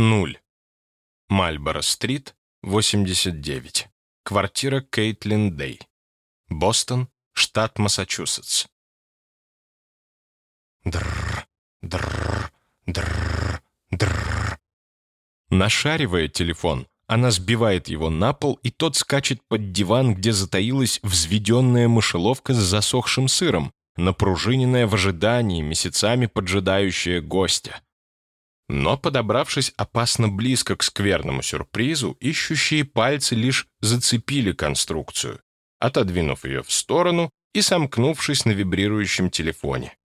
0. Мальборо-стрит, 89. Квартира Кейтлин Дэй. Бостон, штат Массачусетс. Дрррр, дрррр, дрррр, дрррр. Нашаривая телефон, она сбивает его на пол, и тот скачет под диван, где затаилась взведенная мышеловка с засохшим сыром, напружиненная в ожидании, месяцами поджидающая гостя. Но, подобравшись опасно близко к скверному сюрпризу, ищущие пальцы лишь зацепили конструкцию, отодвинув ее в сторону и сомкнувшись на вибрирующем телефоне.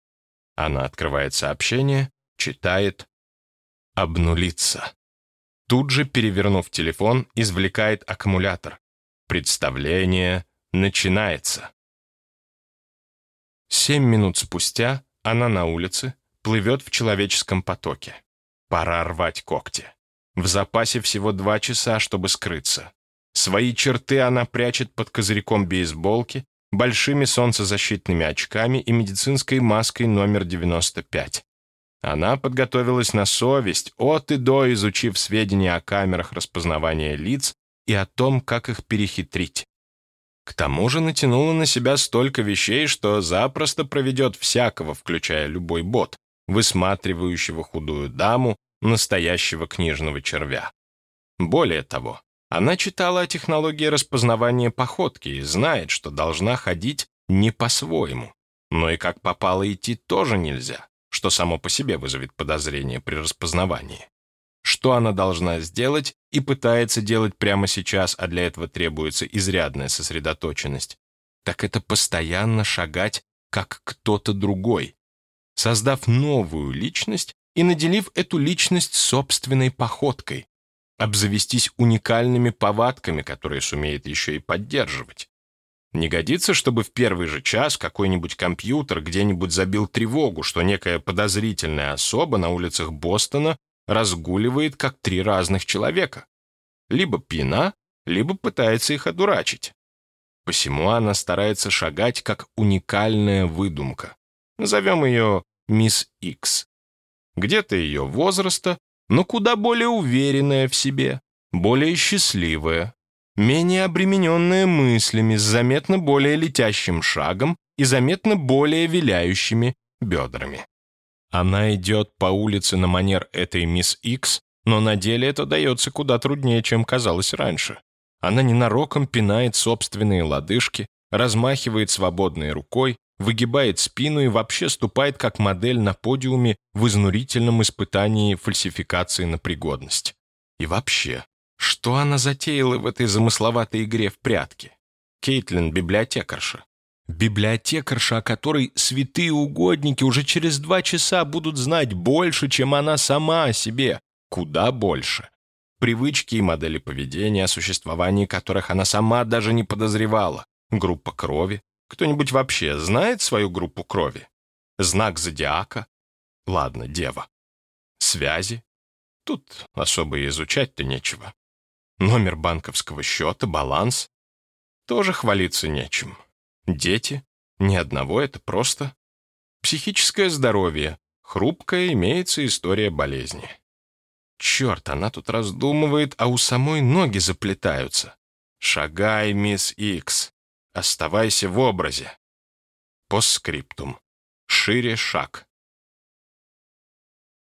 Она открывает сообщение, читает «Обнулиться». Тут же, перевернув телефон, извлекает аккумулятор. Представление начинается. Семь минут спустя она на улице, плывет в человеческом потоке. Пора рвать когти. В запасе всего два часа, чтобы скрыться. Свои черты она прячет под козырьком бейсболки, большими солнцезащитными очками и медицинской маской номер 95. Она подготовилась на совесть, от и до изучив сведения о камерах распознавания лиц и о том, как их перехитрить. К тому же натянула на себя столько вещей, что запросто проведет всякого, включая любой бот, высматривающего худую даму, настоящего книжного червя. Более того, она читала о технологии распознавания походки и знает, что должна ходить не по-своему. Но и как попало идти тоже нельзя, что само по себе вызовет подозрение при распознавании. Что она должна сделать и пытается делать прямо сейчас, а для этого требуется изрядная сосредоточенность, так это постоянно шагать, как кто-то другой, создав новую личность и наделив эту личность собственной походкой, обзавестись уникальными повадками, которые сумеет еще и поддерживать. Не годится, чтобы в первый же час какой-нибудь компьютер где-нибудь забил тревогу, что некая подозрительная особа на улицах Бостона разгуливает как три разных человека. Либо пьяна, либо пытается их одурачить. Посему она старается шагать как уникальная выдумка. Назовем ее Мисс Икс. Где-то ее возраста, но куда более уверенная в себе, более счастливая, менее обремененная мыслями, с заметно более летящим шагом и заметно более виляющими бедрами. Она идет по улице на манер этой мисс Икс, но на деле это дается куда труднее, чем казалось раньше. Она ненароком пинает собственные лодыжки, размахивает свободной рукой, выгибает спину и вообще ступает как модель на подиуме в изнурительном испытании фальсификации на пригодность. И вообще, что она затеяла в этой замысловатой игре в прятки? Кейтлин — библиотекарша. Библиотекарша, о которой святые угодники уже через два часа будут знать больше, чем она сама о себе. Куда больше. Привычки и модели поведения, о существовании которых она сама даже не подозревала. Группа крови. Кто-нибудь вообще знает свою группу крови? Знак зодиака? Ладно, дева. Связи? Тут особо и изучать-то нечего. Номер банковского счета, баланс? Тоже хвалиться нечем. Дети? Ни одного, это просто. Психическое здоровье. Хрупкая имеется история болезни. Черт, она тут раздумывает, а у самой ноги заплетаются. Шагай, мисс Икс. Оставайся в образе. Постскриптум. Шире шаг.